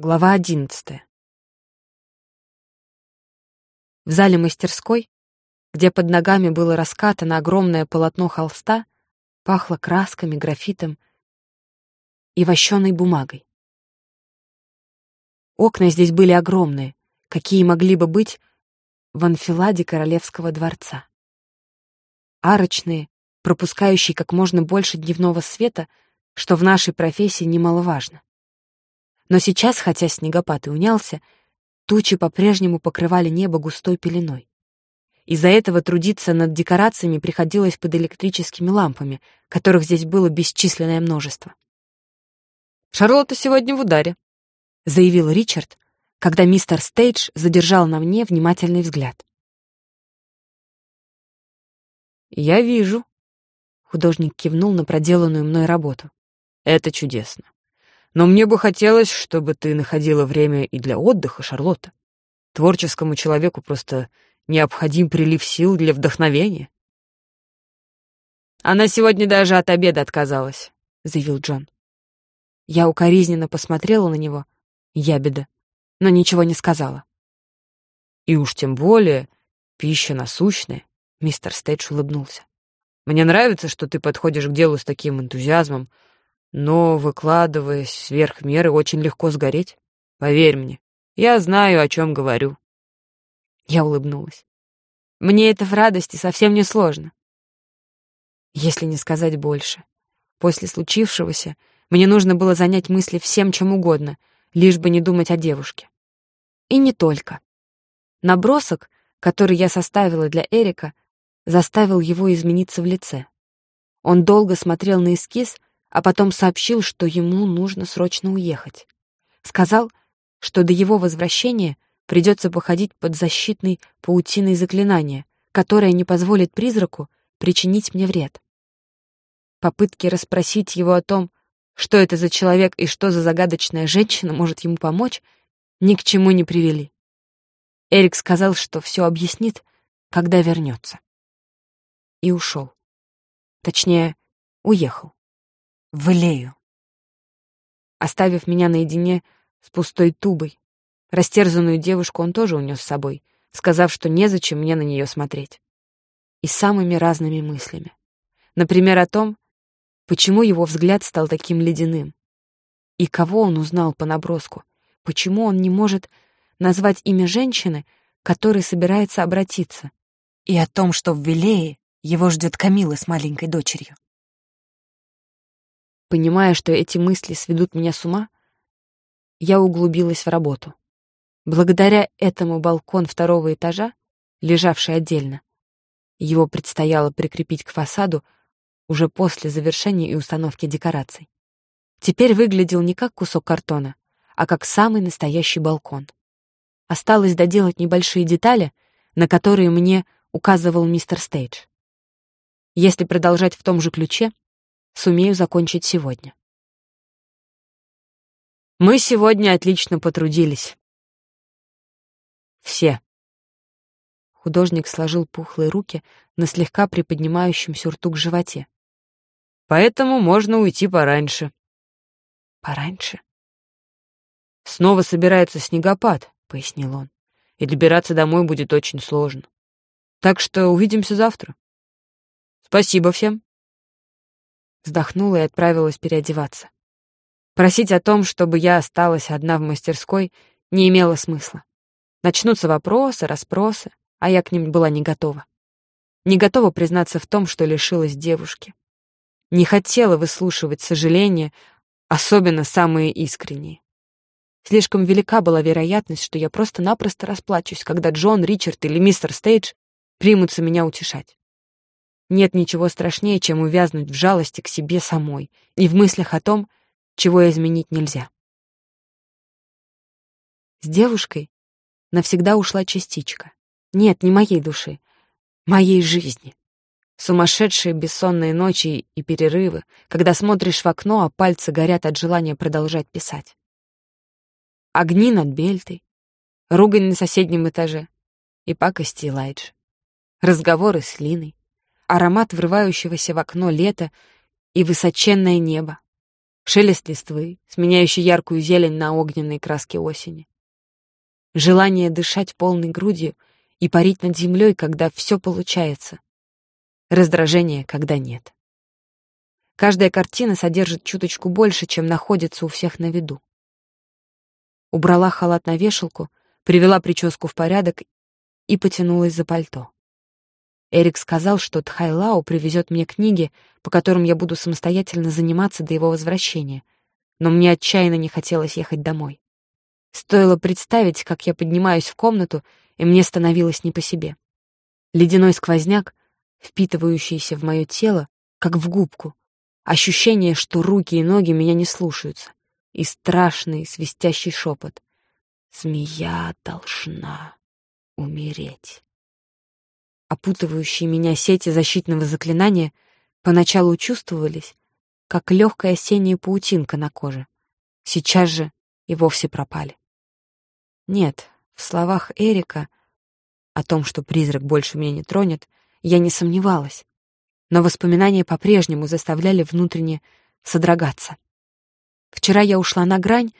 Глава одиннадцатая. В зале мастерской, где под ногами было раскатано огромное полотно холста, пахло красками, графитом и вощеной бумагой. Окна здесь были огромные, какие могли бы быть в анфиладе королевского дворца. Арочные, пропускающие как можно больше дневного света, что в нашей профессии немаловажно. Но сейчас, хотя снегопад и унялся, тучи по-прежнему покрывали небо густой пеленой. Из-за этого трудиться над декорациями приходилось под электрическими лампами, которых здесь было бесчисленное множество. «Шарлотта сегодня в ударе», — заявил Ричард, когда мистер Стейдж задержал на мне внимательный взгляд. «Я вижу», — художник кивнул на проделанную мной работу. «Это чудесно. Но мне бы хотелось, чтобы ты находила время и для отдыха, Шарлотта. Творческому человеку просто необходим прилив сил для вдохновения. «Она сегодня даже от обеда отказалась», — заявил Джон. Я укоризненно посмотрела на него, ябеда, но ничего не сказала. «И уж тем более пища насущная», — мистер Стейдж улыбнулся. «Мне нравится, что ты подходишь к делу с таким энтузиазмом, но, выкладываясь сверх меры, очень легко сгореть. Поверь мне, я знаю, о чем говорю. Я улыбнулась. Мне это в радости совсем не сложно. Если не сказать больше. После случившегося мне нужно было занять мысли всем, чем угодно, лишь бы не думать о девушке. И не только. Набросок, который я составила для Эрика, заставил его измениться в лице. Он долго смотрел на эскиз, а потом сообщил, что ему нужно срочно уехать. Сказал, что до его возвращения придется походить под защитной паутиной заклинания, которое не позволит призраку причинить мне вред. Попытки расспросить его о том, что это за человек и что за загадочная женщина может ему помочь, ни к чему не привели. Эрик сказал, что все объяснит, когда вернется. И ушел. Точнее, уехал в Илею. Оставив меня наедине с пустой тубой, растерзанную девушку он тоже унес с собой, сказав, что незачем мне на нее смотреть. И самыми разными мыслями. Например, о том, почему его взгляд стал таким ледяным. И кого он узнал по наброску, почему он не может назвать имя женщины, которой собирается обратиться, и о том, что в Вилее его ждет Камила с маленькой дочерью. Понимая, что эти мысли сведут меня с ума, я углубилась в работу. Благодаря этому балкон второго этажа, лежавший отдельно, его предстояло прикрепить к фасаду уже после завершения и установки декораций. Теперь выглядел не как кусок картона, а как самый настоящий балкон. Осталось доделать небольшие детали, на которые мне указывал мистер Стейдж. Если продолжать в том же ключе, сумею закончить сегодня. Мы сегодня отлично потрудились. Все. Художник сложил пухлые руки на слегка приподнимающем сюртук животе. Поэтому можно уйти пораньше. Пораньше? Снова собирается снегопад, пояснил он, и добираться домой будет очень сложно. Так что увидимся завтра. Спасибо всем вздохнула и отправилась переодеваться. Просить о том, чтобы я осталась одна в мастерской, не имело смысла. Начнутся вопросы, расспросы, а я к ним была не готова. Не готова признаться в том, что лишилась девушки. Не хотела выслушивать сожаления, особенно самые искренние. Слишком велика была вероятность, что я просто-напросто расплачусь, когда Джон, Ричард или мистер Стейдж примутся меня утешать. Нет ничего страшнее, чем увязнуть в жалости к себе самой и в мыслях о том, чего изменить нельзя. С девушкой навсегда ушла частичка. Нет, не моей души, моей жизни. Сумасшедшие бессонные ночи и перерывы, когда смотришь в окно, а пальцы горят от желания продолжать писать. Огни над Бельтой, ругань на соседнем этаже и пакости Лайдж. Разговоры с Линой, аромат врывающегося в окно лета и высоченное небо, шелест листвы, сменяющий яркую зелень на огненные краски осени. Желание дышать полной грудью и парить над землей, когда все получается. Раздражение, когда нет. Каждая картина содержит чуточку больше, чем находится у всех на виду. Убрала халат на вешалку, привела прическу в порядок и потянулась за пальто. Эрик сказал, что Тхайлау привезет мне книги, по которым я буду самостоятельно заниматься до его возвращения, но мне отчаянно не хотелось ехать домой. Стоило представить, как я поднимаюсь в комнату, и мне становилось не по себе. Ледяной сквозняк, впитывающийся в мое тело, как в губку, ощущение, что руки и ноги меня не слушаются, и страшный свистящий шепот. «Змея должна умереть». Опутывающие меня сети защитного заклинания поначалу чувствовались, как легкая осенняя паутинка на коже. Сейчас же и вовсе пропали. Нет, в словах Эрика о том, что призрак больше меня не тронет, я не сомневалась но воспоминания по-прежнему заставляли внутренне содрогаться. Вчера я ушла на грань,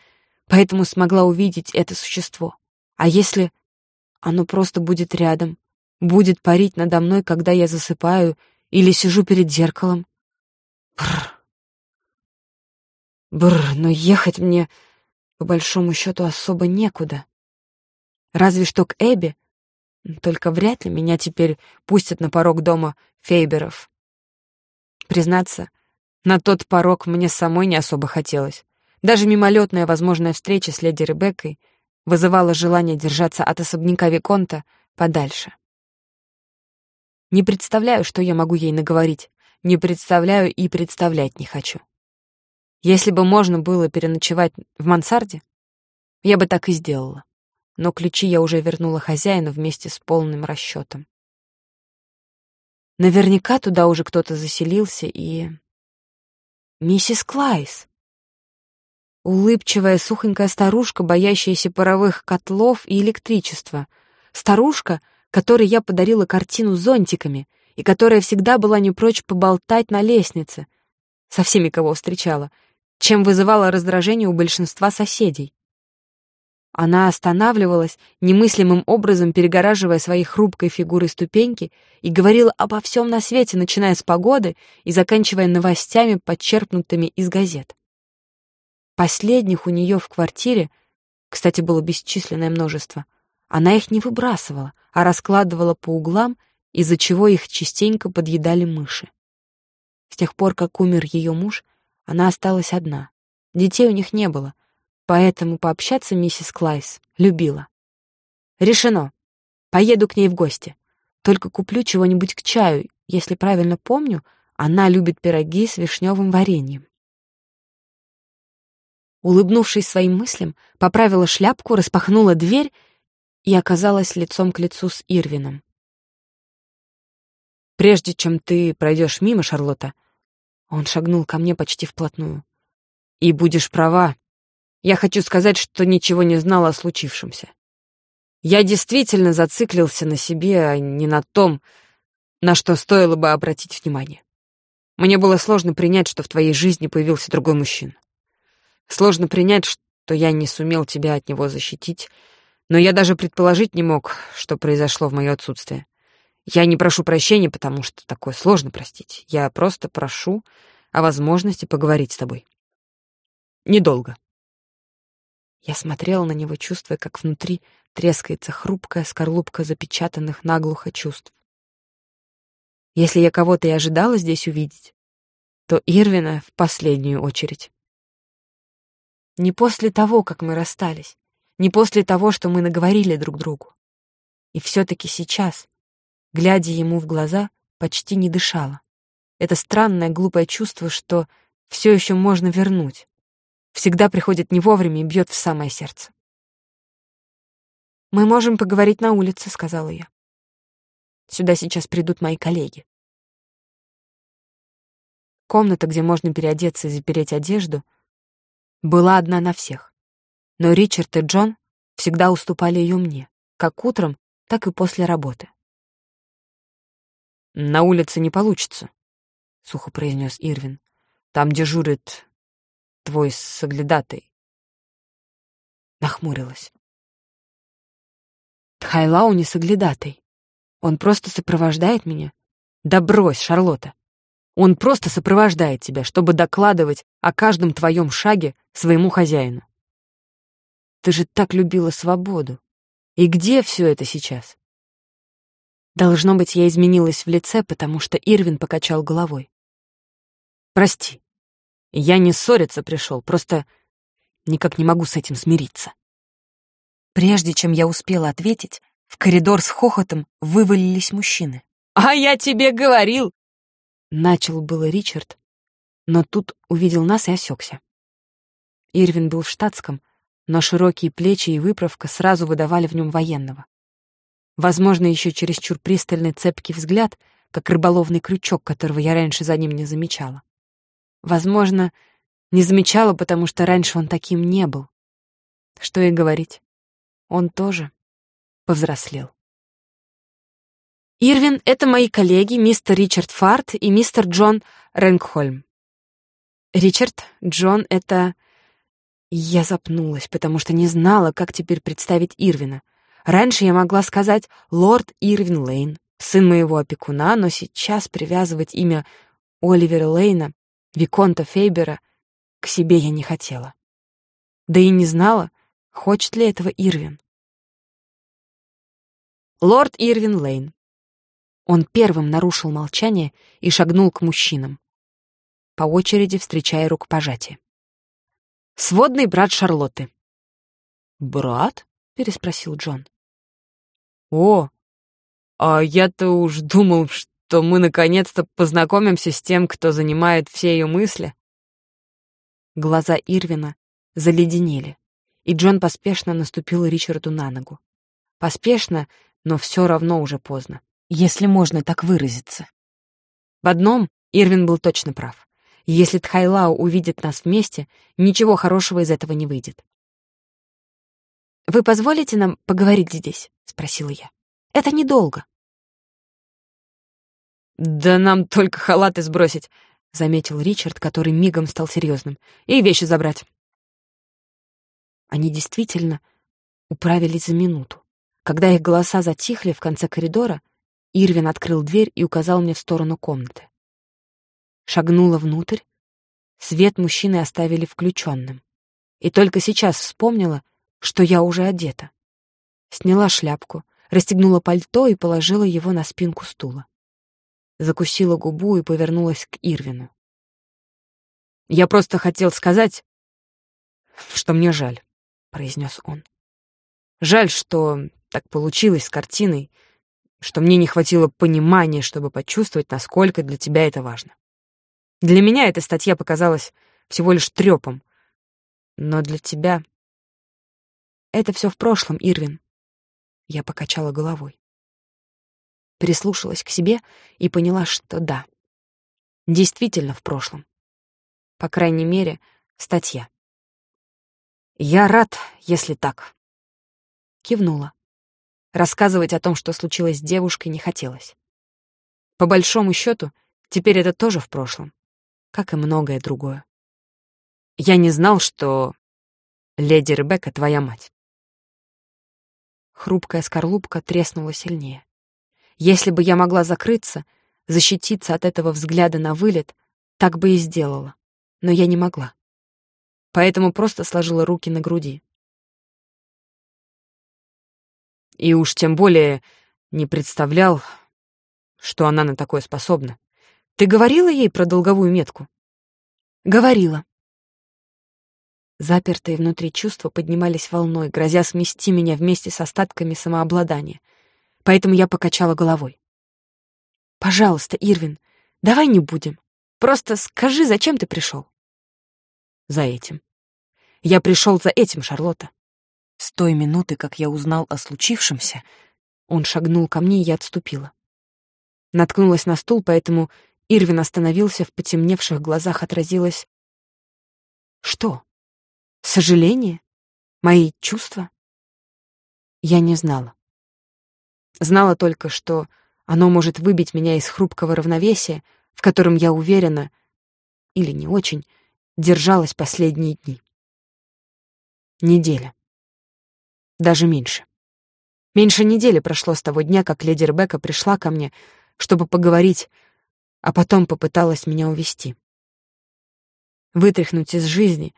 поэтому смогла увидеть это существо. А если оно просто будет рядом, будет парить надо мной, когда я засыпаю или сижу перед зеркалом? Бррр. Бррр, но ехать мне, по большому счету, особо некуда. Разве что к Эбби, только вряд ли меня теперь пустят на порог дома Фейберов. Признаться, на тот порог мне самой не особо хотелось. Даже мимолетная возможная встреча с леди Ребеккой вызывала желание держаться от особняка Виконта подальше. Не представляю, что я могу ей наговорить. Не представляю и представлять не хочу. Если бы можно было переночевать в мансарде, я бы так и сделала. Но ключи я уже вернула хозяину вместе с полным расчетом. Наверняка туда уже кто-то заселился и... Миссис Клайс. Улыбчивая, сухонькая старушка, боящаяся паровых котлов и электричества. Старушка, которой я подарила картину с зонтиками и которая всегда была не прочь поболтать на лестнице, со всеми, кого встречала, чем вызывала раздражение у большинства соседей. Она останавливалась, немыслимым образом перегораживая своей хрупкой фигурой ступеньки, и говорила обо всем на свете, начиная с погоды и заканчивая новостями, подчерпнутыми из газет. Последних у нее в квартире, кстати, было бесчисленное множество, она их не выбрасывала, а раскладывала по углам, из-за чего их частенько подъедали мыши. С тех пор, как умер ее муж, она осталась одна. Детей у них не было — Поэтому пообщаться миссис Клайс любила. Решено. Поеду к ней в гости. Только куплю чего-нибудь к чаю. Если правильно помню, она любит пироги с вишневым вареньем. Улыбнувшись своим мыслям, поправила шляпку, распахнула дверь и оказалась лицом к лицу с Ирвином. «Прежде чем ты пройдешь мимо, Шарлотта», он шагнул ко мне почти вплотную. «И будешь права, я хочу сказать, что ничего не знал о случившемся. Я действительно зациклился на себе, а не на том, на что стоило бы обратить внимание. Мне было сложно принять, что в твоей жизни появился другой мужчина. Сложно принять, что я не сумел тебя от него защитить, но я даже предположить не мог, что произошло в мое отсутствие. Я не прошу прощения, потому что такое сложно простить. Я просто прошу о возможности поговорить с тобой. Недолго. Я смотрела на него, чувствуя, как внутри трескается хрупкая скорлупка запечатанных наглухо чувств. Если я кого-то и ожидала здесь увидеть, то Ирвина в последнюю очередь. Не после того, как мы расстались, не после того, что мы наговорили друг другу. И все-таки сейчас, глядя ему в глаза, почти не дышала. Это странное глупое чувство, что все еще можно вернуть, всегда приходит не вовремя и бьет в самое сердце. «Мы можем поговорить на улице», — сказала я. «Сюда сейчас придут мои коллеги». Комната, где можно переодеться и запереть одежду, была одна на всех. Но Ричард и Джон всегда уступали ее мне, как утром, так и после работы. «На улице не получится», — сухо произнес Ирвин. «Там дежурит твой соглядатай. Нахмурилась. Тхайлау не соглядатай. Он просто сопровождает меня. Да брось, Шарлотта. Он просто сопровождает тебя, чтобы докладывать о каждом твоем шаге своему хозяину. Ты же так любила свободу. И где все это сейчас? Должно быть, я изменилась в лице, потому что Ирвин покачал головой. Прости. Я не ссориться пришел, просто никак не могу с этим смириться. Прежде чем я успела ответить, в коридор с хохотом вывалились мужчины. «А я тебе говорил!» Начал было Ричард, но тут увидел нас и осекся. Ирвин был в штатском, но широкие плечи и выправка сразу выдавали в нем военного. Возможно, еще чересчур пристальный цепкий взгляд, как рыболовный крючок, которого я раньше за ним не замечала. Возможно, не замечала, потому что раньше он таким не был. Что и говорить, он тоже повзрослел. Ирвин — это мои коллеги, мистер Ричард Фарт и мистер Джон Рэнкхольм. Ричард, Джон — это... Я запнулась, потому что не знала, как теперь представить Ирвина. Раньше я могла сказать «Лорд Ирвин Лейн», сын моего опекуна, но сейчас привязывать имя Оливера Лейна, Виконта Фейбера, к себе я не хотела. Да и не знала, хочет ли этого Ирвин. Лорд Ирвин Лейн, он первым нарушил молчание и шагнул к мужчинам, по очереди встречая рукопожатие. «Сводный брат Шарлотты». «Брат?» — переспросил Джон. «О, а я-то уж думал, что мы наконец-то познакомимся с тем, кто занимает все ее мысли». Глаза Ирвина заледенели, и Джон поспешно наступил Ричарду на ногу. Поспешно, но все равно уже поздно если можно так выразиться. В одном Ирвин был точно прав. Если Тхайлау увидит нас вместе, ничего хорошего из этого не выйдет. «Вы позволите нам поговорить здесь?» — спросила я. «Это недолго». «Да нам только халаты сбросить», — заметил Ричард, который мигом стал серьезным, «и вещи забрать». Они действительно управились за минуту. Когда их голоса затихли в конце коридора, Ирвин открыл дверь и указал мне в сторону комнаты. Шагнула внутрь. Свет мужчины оставили включенным. И только сейчас вспомнила, что я уже одета. Сняла шляпку, расстегнула пальто и положила его на спинку стула. Закусила губу и повернулась к Ирвину. «Я просто хотел сказать, что мне жаль», — произнес он. «Жаль, что так получилось с картиной, что мне не хватило понимания, чтобы почувствовать, насколько для тебя это важно. Для меня эта статья показалась всего лишь трёпом, но для тебя... Это все в прошлом, Ирвин. Я покачала головой. Прислушалась к себе и поняла, что да, действительно в прошлом. По крайней мере, статья. Я рад, если так. Кивнула. Рассказывать о том, что случилось с девушкой, не хотелось. По большому счету, теперь это тоже в прошлом, как и многое другое. Я не знал, что леди Ребекка твоя мать. Хрупкая скорлупка треснула сильнее. Если бы я могла закрыться, защититься от этого взгляда на вылет, так бы и сделала. Но я не могла. Поэтому просто сложила руки на груди. И уж тем более не представлял, что она на такое способна. Ты говорила ей про долговую метку? Говорила. Запертые внутри чувства поднимались волной, грозя смести меня вместе с остатками самообладания. Поэтому я покачала головой. «Пожалуйста, Ирвин, давай не будем. Просто скажи, зачем ты пришел?» «За этим. Я пришел за этим, Шарлотта. С той минуты, как я узнал о случившемся, он шагнул ко мне, и я отступила. Наткнулась на стул, поэтому Ирвин остановился, в потемневших глазах отразилось... Что? Сожаление? Мои чувства? Я не знала. Знала только, что оно может выбить меня из хрупкого равновесия, в котором я уверена, или не очень, держалась последние дни. Неделя. Даже меньше. Меньше недели прошло с того дня, как леди Ребекка пришла ко мне, чтобы поговорить, а потом попыталась меня увести. Вытряхнуть из жизни,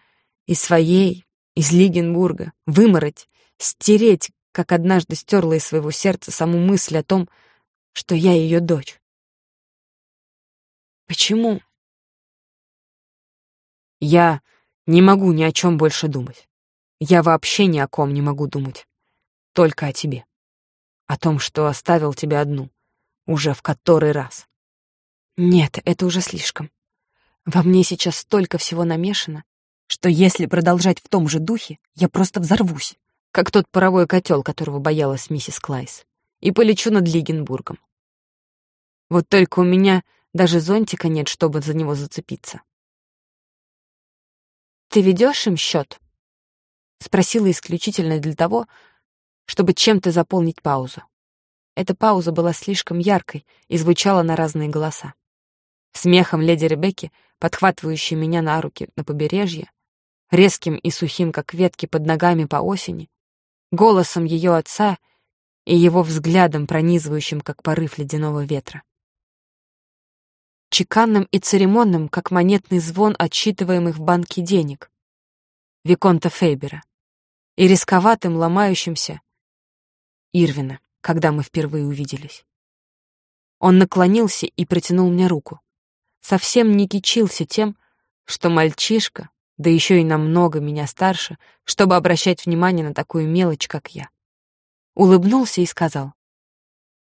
из своей, из Лигенбурга, вымороть, стереть, как однажды стерла из своего сердца саму мысль о том, что я ее дочь. Почему? Я не могу ни о чем больше думать. Я вообще ни о ком не могу думать. Только о тебе. О том, что оставил тебя одну. Уже в который раз. Нет, это уже слишком. Во мне сейчас столько всего намешано, что если продолжать в том же духе, я просто взорвусь, как тот паровой котел, которого боялась миссис Клайс, и полечу над Лигенбургом. Вот только у меня даже зонтика нет, чтобы за него зацепиться. «Ты ведешь им счет?» Спросила исключительно для того, чтобы чем-то заполнить паузу. Эта пауза была слишком яркой и звучала на разные голоса. Смехом леди Ребекки, подхватывающей меня на руки на побережье, резким и сухим, как ветки под ногами по осени, голосом ее отца и его взглядом, пронизывающим, как порыв ледяного ветра. Чеканным и церемонным, как монетный звон отсчитываемых в банке денег, Виконта Фейбера, и рисковатым, ломающимся Ирвина, когда мы впервые увиделись. Он наклонился и протянул мне руку. Совсем не кичился тем, что мальчишка, да еще и намного меня старше, чтобы обращать внимание на такую мелочь, как я. Улыбнулся и сказал,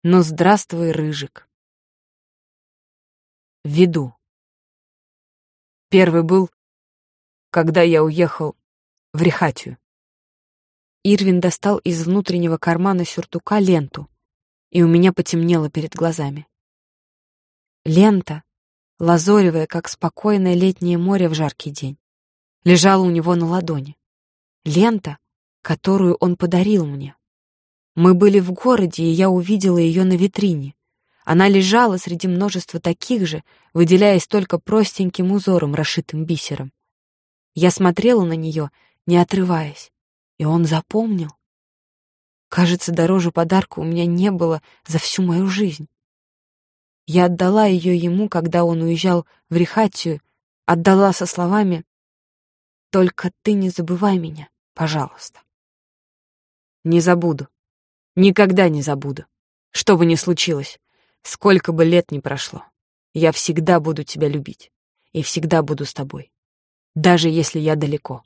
«Ну, здравствуй, Рыжик». Веду. Первый был, когда я уехал в Рихатию. Ирвин достал из внутреннего кармана сюртука ленту, и у меня потемнело перед глазами. Лента, лазоревая, как спокойное летнее море в жаркий день лежала у него на ладони. Лента, которую он подарил мне. Мы были в городе, и я увидела ее на витрине. Она лежала среди множества таких же, выделяясь только простеньким узором, расшитым бисером. Я смотрела на нее, не отрываясь, и он запомнил. Кажется, дороже подарка у меня не было за всю мою жизнь. Я отдала ее ему, когда он уезжал в Рихатию, отдала со словами только ты не забывай меня, пожалуйста. Не забуду. Никогда не забуду. Что бы ни случилось, сколько бы лет ни прошло, я всегда буду тебя любить и всегда буду с тобой, даже если я далеко.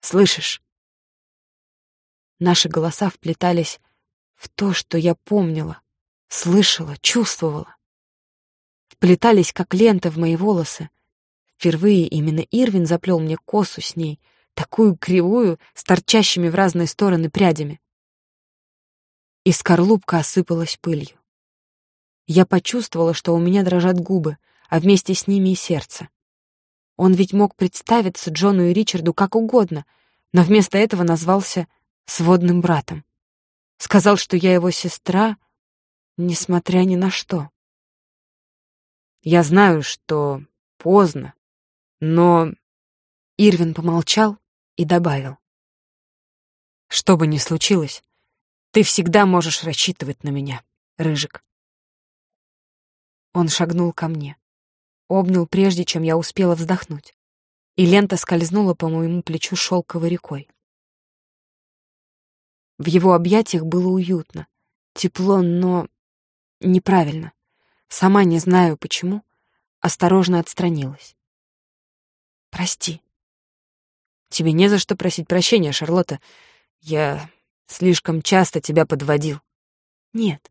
Слышишь? Наши голоса вплетались в то, что я помнила, слышала, чувствовала. Вплетались, как лента в мои волосы, Впервые именно Ирвин заплел мне косу с ней, такую кривую, с торчащими в разные стороны прядями. И скорлупка осыпалась пылью. Я почувствовала, что у меня дрожат губы, а вместе с ними и сердце. Он ведь мог представиться Джону и Ричарду как угодно, но вместо этого назвался сводным братом. Сказал, что я его сестра, несмотря ни на что. Я знаю, что поздно, но Ирвин помолчал и добавил. «Что бы ни случилось, ты всегда можешь рассчитывать на меня, Рыжик». Он шагнул ко мне, обнял прежде, чем я успела вздохнуть, и лента скользнула по моему плечу шелковой рекой. В его объятиях было уютно, тепло, но неправильно. Сама не знаю почему, осторожно отстранилась. Прости. Тебе не за что просить прощения, Шарлотта. Я слишком часто тебя подводил. Нет,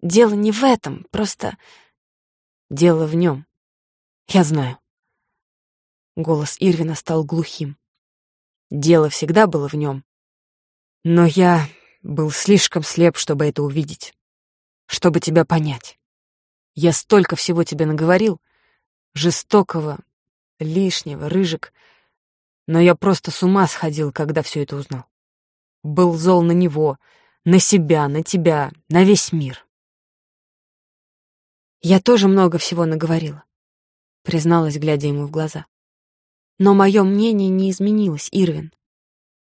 дело не в этом, просто... Дело в нем. Я знаю. Голос Ирвина стал глухим. Дело всегда было в нем. Но я был слишком слеп, чтобы это увидеть. Чтобы тебя понять. Я столько всего тебе наговорил. Жестокого, лишнего, рыжик. Но я просто с ума сходил, когда все это узнал. Был зол на него, на себя, на тебя, на весь мир. Я тоже много всего наговорила, призналась, глядя ему в глаза. Но мое мнение не изменилось, Ирвин.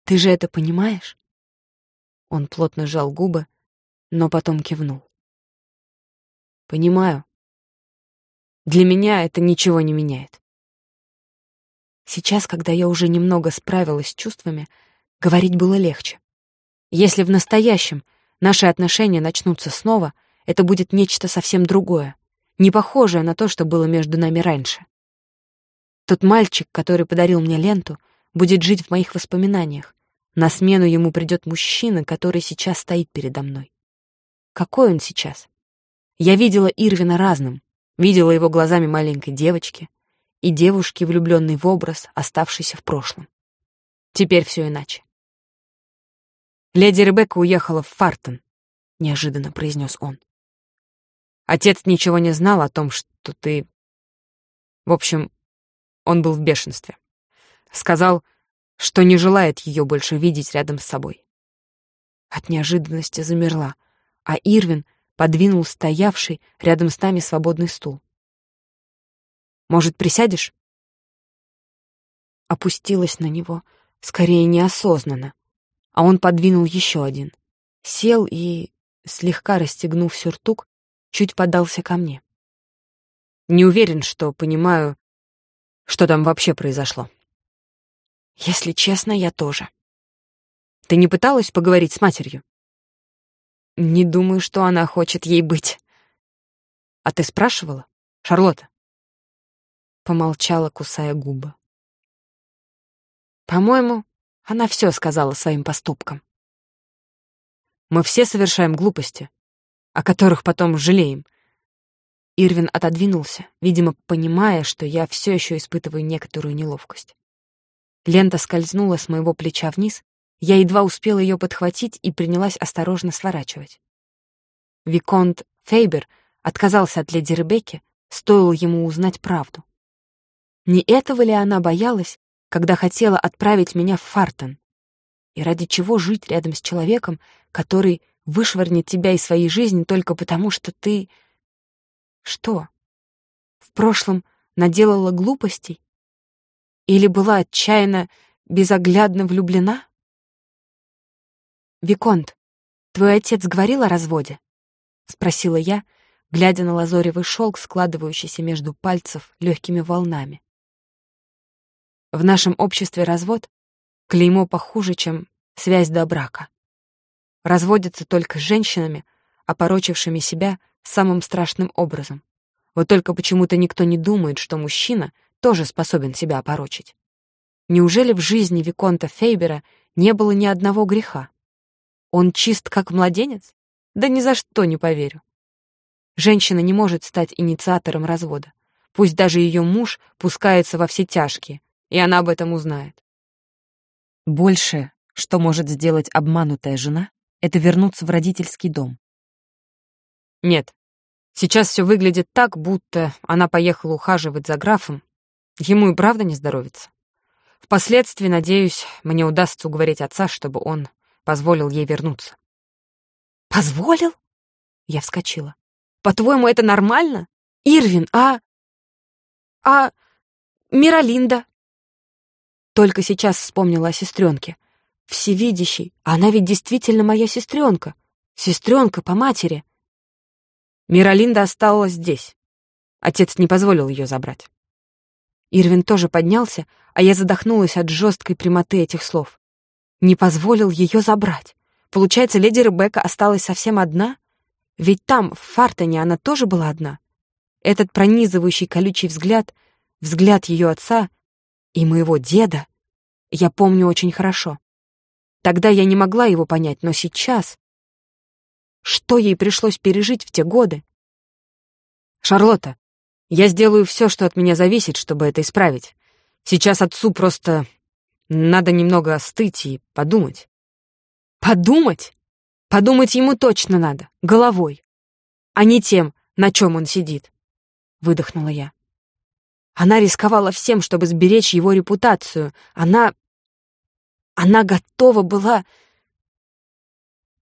Ты же это понимаешь? Он плотно сжал губы, но потом кивнул. Понимаю. Для меня это ничего не меняет. Сейчас, когда я уже немного справилась с чувствами, говорить было легче. Если в настоящем наши отношения начнутся снова, это будет нечто совсем другое, не похожее на то, что было между нами раньше. Тот мальчик, который подарил мне ленту, будет жить в моих воспоминаниях. На смену ему придет мужчина, который сейчас стоит передо мной. Какой он сейчас? Я видела Ирвина разным, видела его глазами маленькой девочки и девушки, влюбленной в образ, оставшейся в прошлом. Теперь все иначе. «Леди Ребекка уехала в Фартон», — неожиданно произнес он. «Отец ничего не знал о том, что ты... В общем, он был в бешенстве. Сказал, что не желает ее больше видеть рядом с собой. От неожиданности замерла, а Ирвин подвинул стоявший рядом с нами свободный стул. «Может, присядешь?» Опустилась на него, скорее неосознанно, а он подвинул еще один. Сел и, слегка расстегнув сюртук, чуть подался ко мне. Не уверен, что понимаю, что там вообще произошло? Если честно, я тоже. Ты не пыталась поговорить с матерью? Не думаю, что она хочет ей быть. А ты спрашивала, Шарлотта? Помолчала, кусая губы. По-моему, она все сказала своим поступкам. Мы все совершаем глупости, о которых потом жалеем — Ирвин отодвинулся, видимо, понимая, что я все еще испытываю некоторую неловкость. Лента скользнула с моего плеча вниз, я едва успела ее подхватить и принялась осторожно сворачивать. Виконт Фейбер отказался от леди Ребекки, стоило ему узнать правду. Не этого ли она боялась, когда хотела отправить меня в Фартон? И ради чего жить рядом с человеком, который вышвырнет тебя из своей жизни только потому, что ты что? В прошлом наделала глупостей? Или была отчаянно, безоглядно влюблена? «Виконт, твой отец говорил о разводе?» — спросила я, глядя на лазоревый шелк, складывающийся между пальцев легкими волнами. В нашем обществе развод — клеймо похуже, чем связь до брака. Разводятся только с женщинами, опорочившими себя самым страшным образом. Вот только почему-то никто не думает, что мужчина тоже способен себя опорочить. Неужели в жизни Виконта Фейбера не было ни одного греха? Он чист, как младенец? Да ни за что не поверю. Женщина не может стать инициатором развода. Пусть даже ее муж пускается во все тяжкие, и она об этом узнает. Больше, что может сделать обманутая жена, это вернуться в родительский дом, нет. Сейчас все выглядит так, будто она поехала ухаживать за графом. Ему и правда не здоровится. Впоследствии, надеюсь, мне удастся уговорить отца, чтобы он позволил ей вернуться. «Позволил?» Я вскочила. «По-твоему, это нормально? Ирвин, а... а... Миралинда?» Только сейчас вспомнила о сестренке. Всевидящей. Она ведь действительно моя сестренка. Сестренка по матери. Миралинда осталась здесь. Отец не позволил ее забрать. Ирвин тоже поднялся, а я задохнулась от жесткой прямоты этих слов. Не позволил ее забрать. Получается, леди Ребекка осталась совсем одна? Ведь там, в Фартоне, она тоже была одна. Этот пронизывающий колючий взгляд, взгляд ее отца и моего деда, я помню очень хорошо. Тогда я не могла его понять, но сейчас... Что ей пришлось пережить в те годы? «Шарлотта, я сделаю все, что от меня зависит, чтобы это исправить. Сейчас отцу просто надо немного остыть и подумать». «Подумать? Подумать ему точно надо, головой, а не тем, на чем он сидит», — выдохнула я. Она рисковала всем, чтобы сберечь его репутацию. Она... Она готова была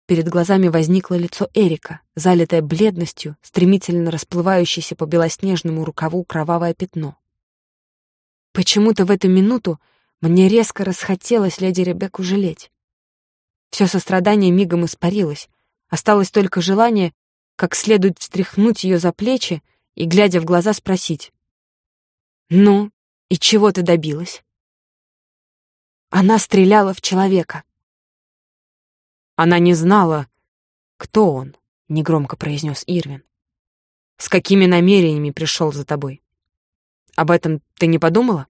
Перед глазами возникло лицо Эрика, залитое бледностью, стремительно расплывающееся по белоснежному рукаву кровавое пятно. Почему-то в эту минуту мне резко расхотелось леди Ребекку жалеть. Все сострадание мигом испарилось, осталось только желание как следует встряхнуть ее за плечи и, глядя в глаза, спросить. «Ну, и чего ты добилась?» Она стреляла в человека. Она не знала, кто он, — негромко произнес Ирвин. С какими намерениями пришел за тобой? Об этом ты не подумала?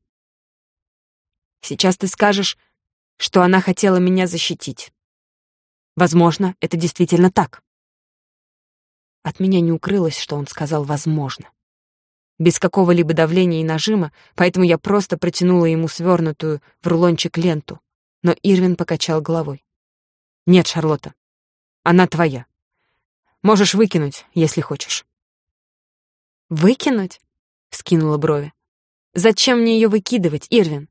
Сейчас ты скажешь, что она хотела меня защитить. Возможно, это действительно так. От меня не укрылось, что он сказал «возможно» без какого-либо давления и нажима, поэтому я просто протянула ему свернутую в рулончик ленту. Но Ирвин покачал головой. «Нет, Шарлотта, она твоя. Можешь выкинуть, если хочешь». «Выкинуть?» — скинула брови. «Зачем мне ее выкидывать, Ирвин?»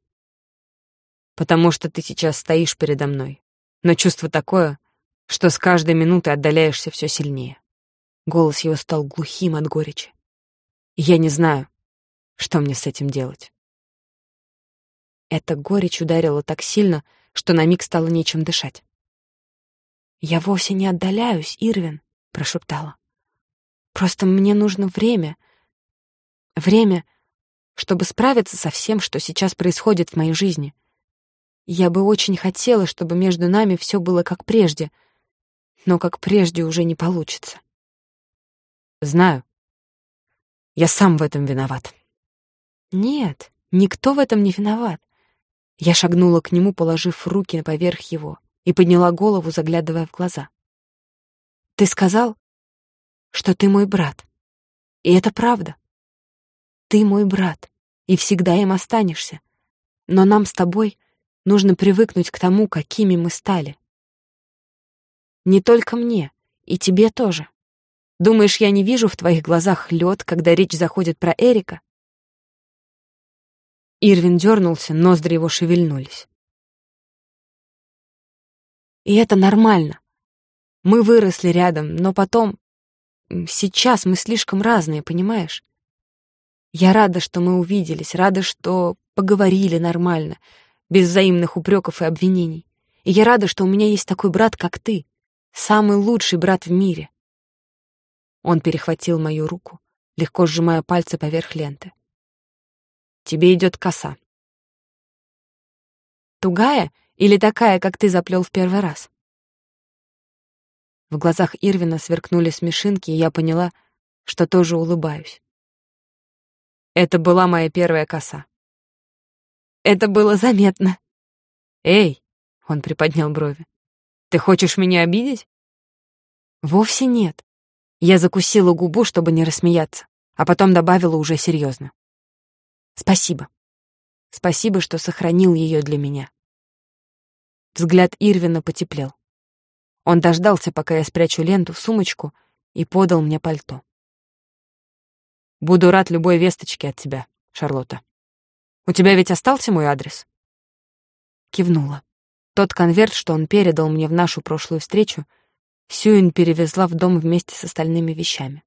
«Потому что ты сейчас стоишь передо мной. Но чувство такое, что с каждой минутой отдаляешься все сильнее». Голос его стал глухим от горечи. Я не знаю, что мне с этим делать. Эта горечь ударила так сильно, что на миг стало нечем дышать. «Я вовсе не отдаляюсь, Ирвин», — прошептала. «Просто мне нужно время. Время, чтобы справиться со всем, что сейчас происходит в моей жизни. Я бы очень хотела, чтобы между нами все было как прежде, но как прежде уже не получится». «Знаю», я сам в этом виноват. Нет, никто в этом не виноват. Я шагнула к нему, положив руки поверх его, и подняла голову, заглядывая в глаза. Ты сказал, что ты мой брат. И это правда. Ты мой брат, и всегда им останешься. Но нам с тобой нужно привыкнуть к тому, какими мы стали. Не только мне, и тебе тоже. Думаешь, я не вижу в твоих глазах лед, когда речь заходит про Эрика?» Ирвин дернулся, ноздри его шевельнулись. «И это нормально. Мы выросли рядом, но потом... Сейчас мы слишком разные, понимаешь? Я рада, что мы увиделись, рада, что поговорили нормально, без взаимных упреков и обвинений. И я рада, что у меня есть такой брат, как ты, самый лучший брат в мире. Он перехватил мою руку, легко сжимая пальцы поверх ленты. «Тебе идет коса». «Тугая или такая, как ты заплел в первый раз?» В глазах Ирвина сверкнули смешинки, и я поняла, что тоже улыбаюсь. Это была моя первая коса. Это было заметно. «Эй!» — он приподнял брови. «Ты хочешь меня обидеть?» «Вовсе нет. Я закусила губу, чтобы не рассмеяться, а потом добавила уже серьезно. «Спасибо. Спасибо, что сохранил ее для меня». Взгляд Ирвина потеплел. Он дождался, пока я спрячу ленту в сумочку, и подал мне пальто. «Буду рад любой весточке от тебя, Шарлотта. У тебя ведь остался мой адрес?» Кивнула. Тот конверт, что он передал мне в нашу прошлую встречу, Сюин перевезла в дом вместе с остальными вещами.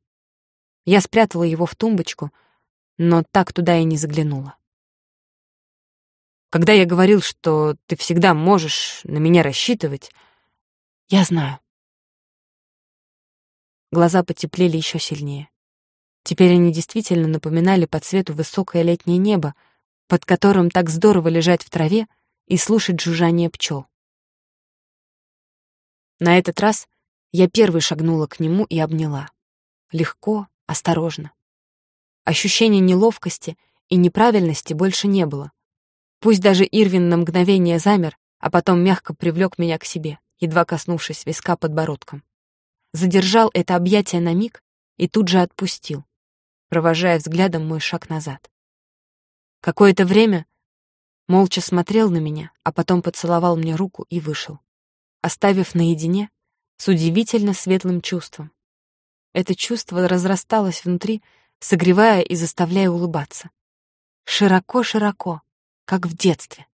Я спрятала его в тумбочку, но так туда и не заглянула. Когда я говорил, что ты всегда можешь на меня рассчитывать, я знаю. Глаза потеплели еще сильнее. Теперь они действительно напоминали по цвету высокое летнее небо, под которым так здорово лежать в траве и слушать жужжание пчел. На этот раз я первой шагнула к нему и обняла. Легко, осторожно. Ощущения неловкости и неправильности больше не было. Пусть даже Ирвин на мгновение замер, а потом мягко привлек меня к себе, едва коснувшись виска подбородком. Задержал это объятие на миг и тут же отпустил, провожая взглядом мой шаг назад. Какое-то время молча смотрел на меня, а потом поцеловал мне руку и вышел, оставив наедине с удивительно светлым чувством. Это чувство разрасталось внутри, согревая и заставляя улыбаться. Широко-широко, как в детстве.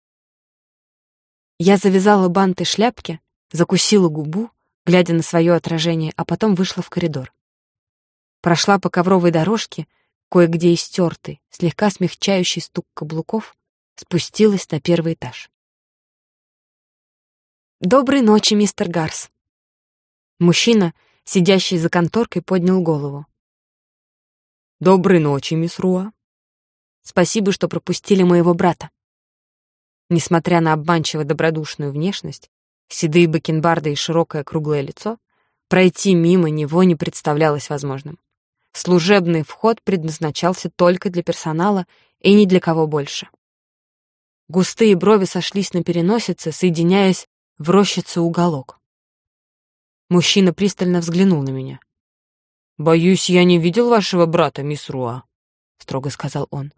Я завязала банты шляпки, закусила губу, глядя на свое отражение, а потом вышла в коридор. Прошла по ковровой дорожке, кое-где истертый, слегка смягчающий стук каблуков, спустилась на первый этаж. «Доброй ночи, мистер Гарс». Мужчина, сидящий за конторкой, поднял голову. «Доброй ночи, мисс Руа». «Спасибо, что пропустили моего брата». Несмотря на обманчиво добродушную внешность, седые бакенбарды и широкое круглое лицо, пройти мимо него не представлялось возможным. Служебный вход предназначался только для персонала и ни для кого больше. Густые брови сошлись на переносице, соединяясь в рощицу уголок. Мужчина пристально взглянул на меня. «Боюсь, я не видел вашего брата, мисс Руа», — строго сказал он.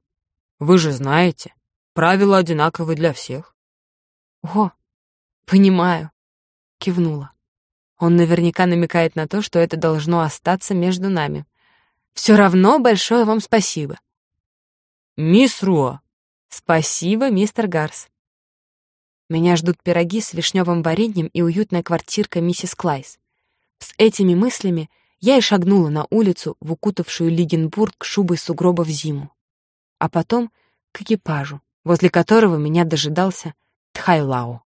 «Вы же знаете, правила одинаковы для всех». «О, понимаю», — кивнула. Он наверняка намекает на то, что это должно остаться между нами. Все равно большое вам спасибо. «Мисс Руа!» «Спасибо, мистер Гарс». Меня ждут пироги с вишневым вареньем и уютная квартирка миссис Клайс. С этими мыслями я и шагнула на улицу в укутавшую Лигенбург шубой сугроба в зиму. А потом к экипажу, возле которого меня дожидался Тхайлау.